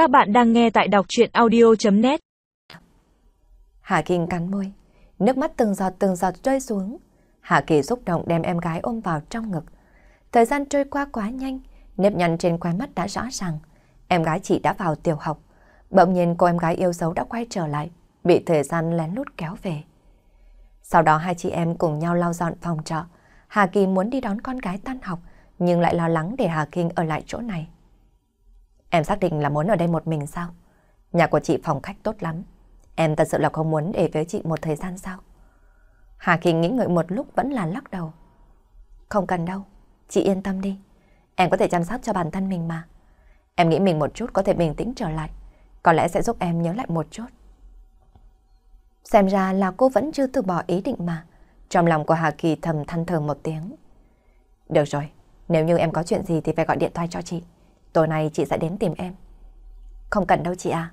Các bạn đang nghe tại đọc chuyện audio.net Hà Kinh cắn môi, nước mắt từng giọt từng giọt rơi xuống. Hà Kỳ xúc động đem em gái ôm vào trong ngực. Thời gian trôi qua quá nhanh, nếp nhăn trên khóe mắt đã rõ ràng. Em gái chị đã vào tiểu học. Bỗng nhiên cô em gái yêu dấu đã quay trở lại, bị thời gian lén lút kéo về. Sau đó hai chị em cùng nhau lau dọn phòng trọ. Hà Kỳ muốn đi đón con gái tan học, nhưng lại lo lắng để Hà Kinh ở lại chỗ này. Em xác định là muốn ở đây một mình sao? Nhà của chị phòng khách tốt lắm. Em thật sự là không muốn để với chị một thời gian sao? Hà Kinh nghĩ ngợi một lúc vẫn là lắc đầu. Không cần đâu, chị yên tâm đi. Em có thể chăm sóc cho bản thân mình mà. Em nghĩ mình một chút có thể bình tĩnh trở lại. Có lẽ sẽ giúp em nhớ lại một chút. Xem ra là cô vẫn chưa từ bỏ ý định mà. Trong lòng của Hà Kỳ thầm than thở một tiếng. Được rồi, nếu như em có chuyện gì thì phải gọi điện thoại cho chị. Tối nay chị sẽ đến tìm em. Không cần đâu chị à.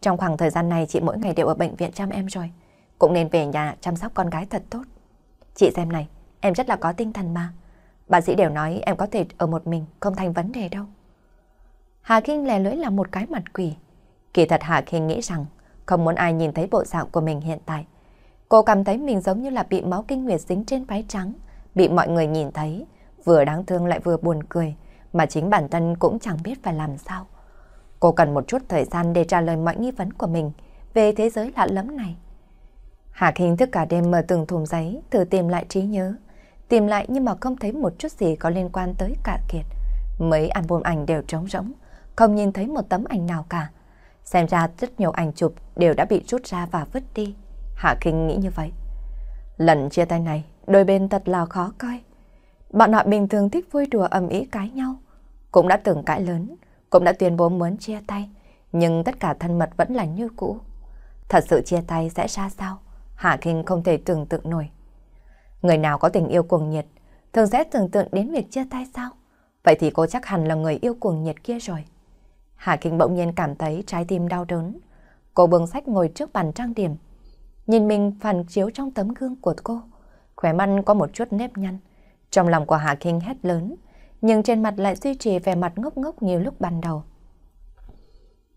Trong khoảng thời gian này chị mỗi ngày đều ở bệnh viện chăm em rồi. Cũng nên về nhà chăm sóc con gái thật tốt. Chị xem này, em rất là có tinh thần mà. Bác sĩ đều nói em có thể ở một mình, không thành vấn đề đâu. Hà Kinh lè lưỡi là một cái mặt quỷ. Kỳ thật Hà Kinh nghĩ rằng không muốn ai nhìn thấy bộ dạng của mình hiện tại. Cô cảm thấy mình giống như là bị máu kinh nguyệt dính trên váy trắng, bị mọi người nhìn thấy, vừa đáng thương lại vừa buồn cười, mà chính bản thân cũng chẳng biết phải làm sao. Cô cần một chút thời gian để trả lời mọi nghi vấn của mình về thế giới lạ lẫm này. Hà Kinh thức cả đêm mở từng thùng giấy, thử tìm lại trí nhớ. Tìm lại nhưng mà không thấy một chút gì có liên quan tới cả kiệt. Mấy album ảnh đều trống rỗng, không nhìn thấy một tấm ảnh nào cả. Xem ra rất nhiều ảnh chụp đều đã bị rút ra và vứt đi. Hạ Kinh nghĩ như vậy. Lần chia tay này, đôi bên thật là khó coi. Bọn họ bình thường thích vui đùa ầm ĩ cãi nhau. Cũng đã từng cãi lớn, cũng đã tuyên bố muốn chia tay. Nhưng tất cả thân mật vẫn là như cũ. Thật sự chia tay sẽ ra sao? Hạ Kinh không thể tưởng tượng nổi. Người nào có tình yêu cuồng nhiệt, thường sẽ tưởng tượng đến việc chia tay sao? Vậy thì cô chắc hẳn là người yêu cuồng nhiệt kia rồi. Hạ Kinh bỗng nhiên cảm thấy trái tim đau đớn. Cô bưng sách ngồi trước bàn trang điểm. Nhìn mình phản chiếu trong tấm gương của cô. Khỏe mắt có một chút nếp nhăn. Trong lòng của Hạ Kinh hét lớn, nhưng trên mặt lại duy trì vẻ mặt ngốc ngốc như lúc ban đầu.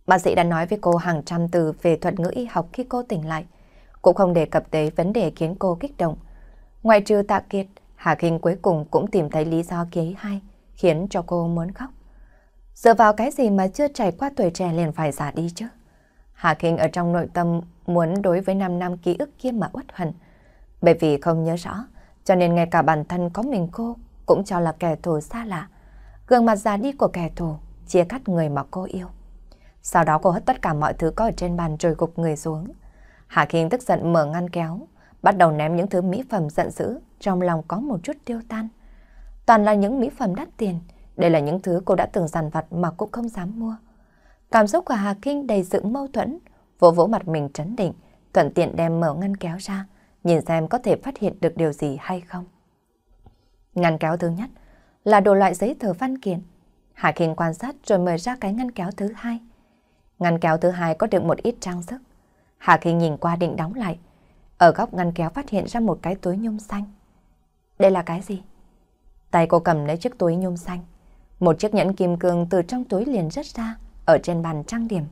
Bác sĩ đã nói với cô hàng trăm từ về thuật ngữ y học khi cô tỉnh lại. Cũng không đề cập tới vấn đề khiến cô kích động. Ngoài trừ tạ kiệt, Hà Kinh cuối cùng cũng tìm thấy lý do kế hai, khiến cho cô muốn khóc. Dựa vào cái gì mà chưa trải qua tuổi trẻ liền phải giả đi chứ? Hà Kinh ở trong nội tâm muốn đối với 5 năm ký ức kia mà uất hận. Bởi vì không nhớ rõ, cho nên ngay cả bản thân có mình cô cũng cho là kẻ thù xa lạ. Gương mặt già đi của kẻ thù, chia cắt người mà cô yêu. Sau đó cô hất tất cả mọi thứ có ở trên bàn rồi gục người xuống. Hà Kinh tức giận mở ngăn kéo, bắt đầu ném những thứ mỹ phẩm giận dữ, trong lòng có một chút tiêu tan. Toàn là những mỹ phẩm đắt tiền, đây là những thứ cô đã từng dằn vặt mà cũng không dám mua. Cảm xúc của Hà Kinh đầy sự mâu thuẫn, vỗ vỗ mặt mình trấn định, thuận tiện đem mở ngăn kéo ra, nhìn xem có thể phát hiện được điều gì hay không. Ngăn kéo thứ nhất là đồ loại giấy tờ văn kiện. Hà Kinh quan sát rồi mở ra cái ngăn kéo thứ hai. Ngăn kéo thứ hai có được một ít trang sức. Hà Kinh nhìn qua định đóng lại. Ở góc ngăn kéo phát hiện ra một cái túi nhung xanh. Đây là cái gì? Tay cô cầm lấy chiếc túi nhung xanh. Một chiếc nhẫn kim cương từ trong túi liền rớt ra, ở trên bàn trang điểm.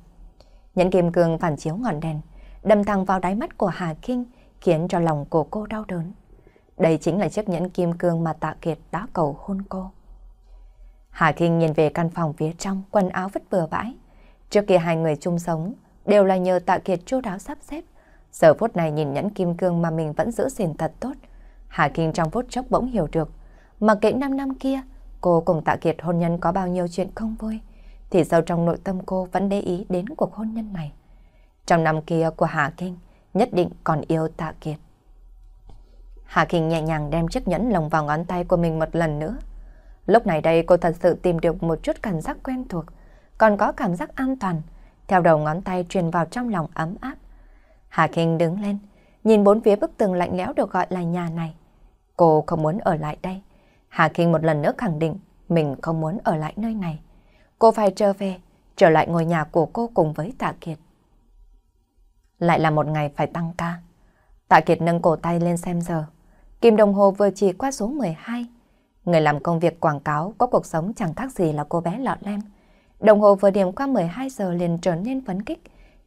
Nhẫn kim cương phản chiếu ngọn đèn, đâm thẳng vào đáy mắt của Hà Kinh, khiến cho lòng của cô đau đớn. Đây chính là chiếc nhẫn kim cương mà Tạ Kiệt đã cầu hôn cô. Hà Kinh nhìn về căn phòng phía trong, quần áo vứt bừa bãi. Trước kia hai người chung sống, đều là nhờ Tạ Kiệt chu đáo sắp xếp. Giờ phút này nhìn nhẫn kim cương mà mình vẫn giữ gìn thật tốt. Hà Kinh trong phút chốc bỗng hiểu được, mà kể năm năm kia, cô cùng Tạ Kiệt hôn nhân có bao nhiêu chuyện không vui, thì sâu trong nội tâm cô vẫn để ý đến cuộc hôn nhân này. Trong năm kia của Hà Kinh, nhất định còn yêu Tạ Kiệt. Hà Kinh nhẹ nhàng đem chiếc nhẫn lồng vào ngón tay của mình một lần nữa. Lúc này đây cô thật sự tìm được một chút cảm giác quen thuộc, còn có cảm giác an toàn, theo đầu ngón tay truyền vào trong lòng ấm áp. Hà Kinh đứng lên, nhìn bốn phía bức tường lạnh lẽo được gọi là nhà này. Cô không muốn ở lại đây. Hà Kinh một lần nữa khẳng định mình không muốn ở lại nơi này. Cô phải trở về, trở lại ngôi nhà của cô cùng với Tạ Kiệt. Lại là một ngày phải tăng ca. Tạ Kiệt nâng cổ tay lên xem giờ. Kim đồng hồ vừa chỉ qua số 12. Người làm công việc quảng cáo có cuộc sống chẳng khác gì là cô bé lọ lem. Đồng hồ vừa điểm qua 12 giờ liền trở nên phấn kích.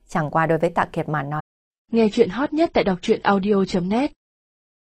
Chẳng qua đối với Tạ Kiệt mà nói. Nghe chuyện hot nhất tại đọc truyện audio.net